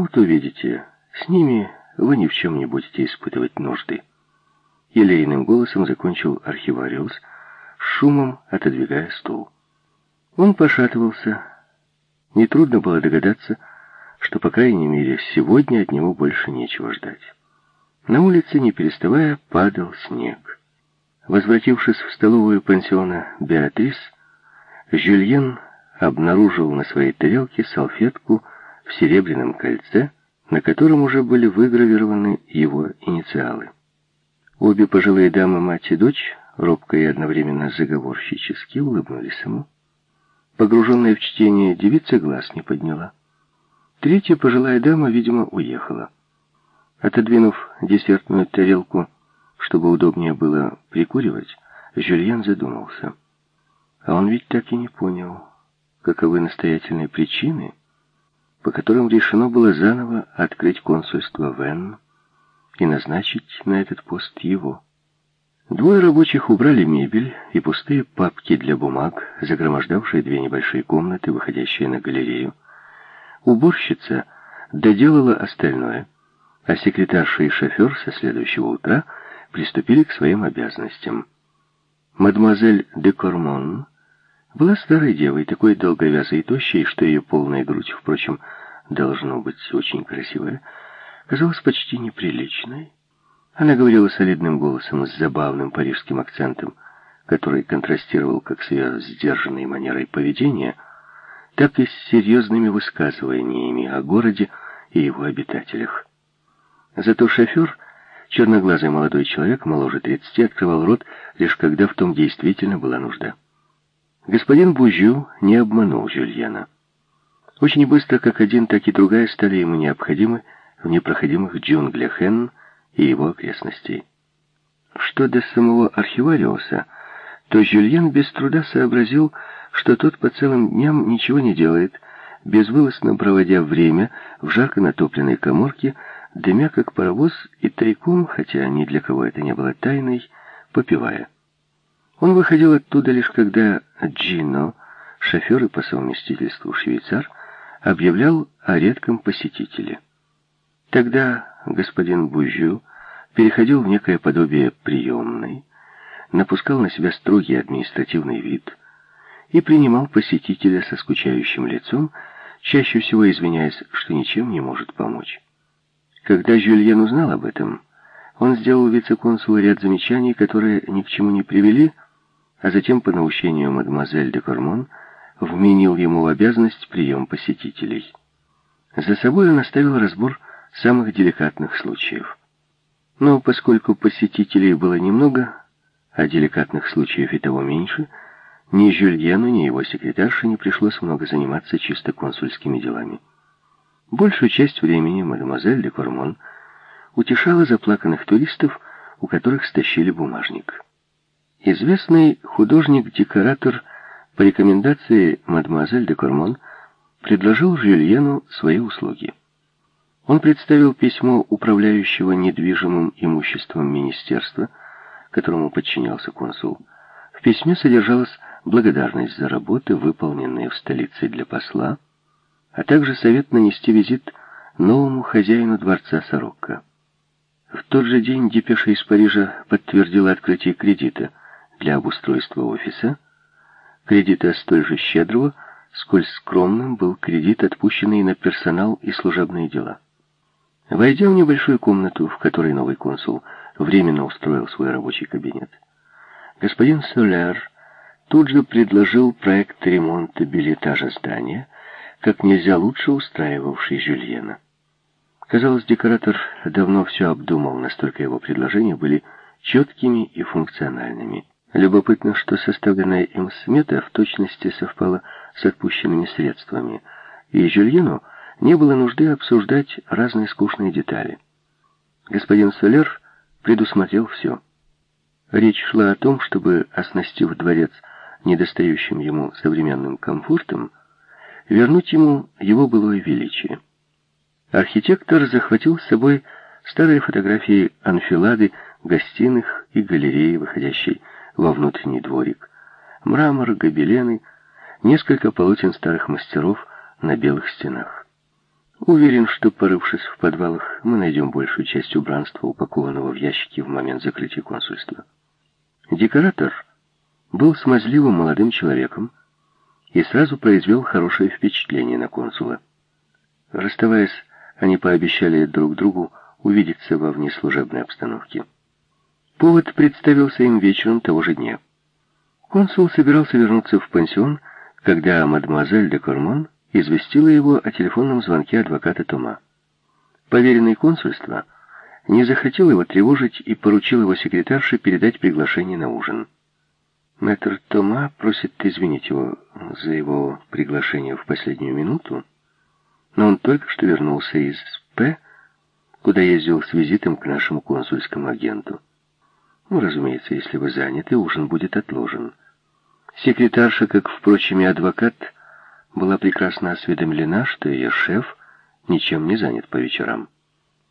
Вот увидите, с ними вы ни в чем не будете испытывать нужды. Елейным голосом закончил архивариус, шумом отодвигая стул. Он пошатывался. Нетрудно было догадаться, что, по крайней мере, сегодня от него больше нечего ждать. На улице, не переставая, падал снег. Возвратившись в столовую пансиона «Беатрис», Жюльен обнаружил на своей тарелке салфетку в серебряном кольце, на котором уже были выгравированы его инициалы. Обе пожилые дамы, мать и дочь, робко и одновременно заговорщически улыбнулись ему. Погруженная в чтение девица глаз не подняла. Третья пожилая дама, видимо, уехала. Отодвинув десертную тарелку, чтобы удобнее было прикуривать, Жюльен задумался. А он ведь так и не понял, каковы настоятельные причины, по которым решено было заново открыть консульство в Н и назначить на этот пост его. Двое рабочих убрали мебель и пустые папки для бумаг, загромождавшие две небольшие комнаты, выходящие на галерею. Уборщица доделала остальное, а секретарша и шофер со следующего утра приступили к своим обязанностям. Мадемуазель де Кормон была старой девой, такой долговязой и тощей, что ее полная грудь, впрочем, должно быть очень красивая, казалась почти неприличной. Она говорила солидным голосом с забавным парижским акцентом, который контрастировал как с ее сдержанной манерой поведения, так и с серьезными высказываниями о городе и его обитателях. Зато шофер, черноглазый молодой человек, моложе тридцати, открывал рот, лишь когда в том действительно была нужда. Господин Бужю не обманул Жюльена. Очень быстро как один, так и другая стали ему необходимы в непроходимых джунглях Энн и его окрестностей. Что до самого архивариуса, то Жюльен без труда сообразил, что тот по целым дням ничего не делает, безвылазно проводя время в жарко натопленной коморке, дымя как паровоз и тайком, хотя ни для кого это не было тайной, попивая. Он выходил оттуда лишь когда Джино, шофер и по совместительству швейцар, объявлял о редком посетителе. Тогда господин Бужю переходил в некое подобие приемной, напускал на себя строгий административный вид и принимал посетителя со скучающим лицом, чаще всего извиняясь, что ничем не может помочь. Когда Жюльен узнал об этом, он сделал вице-консулу ряд замечаний, которые ни к чему не привели, а затем, по наущению мадемуазель де Кормон, вменил ему в обязанность прием посетителей. За собой он оставил разбор самых деликатных случаев. Но поскольку посетителей было немного, а деликатных случаев и того меньше, ни Жюльену, ни его секретарше не пришлось много заниматься чисто консульскими делами. Большую часть времени мадемуазель де Кормон утешала заплаканных туристов, у которых стащили бумажник. Известный художник-декоратор по рекомендации мадемуазель де Кормон предложил Жюльену свои услуги. Он представил письмо управляющего недвижимым имуществом министерства, которому подчинялся консул. В письме содержалась благодарность за работы, выполненные в столице для посла, а также совет нанести визит новому хозяину дворца Сорокко. В тот же день депеша из Парижа подтвердила открытие кредита – для обустройства офиса, кредита столь же щедрого, сколь скромным был кредит, отпущенный на персонал и служебные дела. Войдя в небольшую комнату, в которой новый консул временно устроил свой рабочий кабинет, господин Соляр тут же предложил проект ремонта билетажа здания, как нельзя лучше устраивавший Жюльена. Казалось, декоратор давно все обдумал, настолько его предложения были четкими и функциональными. Любопытно, что составленная им смета в точности совпала с отпущенными средствами, и Жюльену не было нужды обсуждать разные скучные детали. Господин Солер предусмотрел все. Речь шла о том, чтобы, оснастив дворец недостающим ему современным комфортом, вернуть ему его былое величие. Архитектор захватил с собой старые фотографии анфилады, гостиных и галереи, выходящей во внутренний дворик. Мрамор, гобелены, несколько полотен старых мастеров на белых стенах. Уверен, что, порывшись в подвалах, мы найдем большую часть убранства, упакованного в ящики в момент закрытия консульства. Декоратор был смазливым молодым человеком и сразу произвел хорошее впечатление на консула. Расставаясь, они пообещали друг другу увидеться во внеслужебной обстановке. Повод представился им вечером того же дня. Консул собирался вернуться в пансион, когда мадемуазель де Кормон известила его о телефонном звонке адвоката Тома. Поверенный консульства не захотел его тревожить и поручил его секретарше передать приглашение на ужин. Мэтр Тома просит извинить его за его приглашение в последнюю минуту, но он только что вернулся из П, куда ездил с визитом к нашему консульскому агенту. Ну, разумеется, если вы заняты, ужин будет отложен. Секретарша, как, впрочем, и адвокат, была прекрасно осведомлена, что ее шеф ничем не занят по вечерам.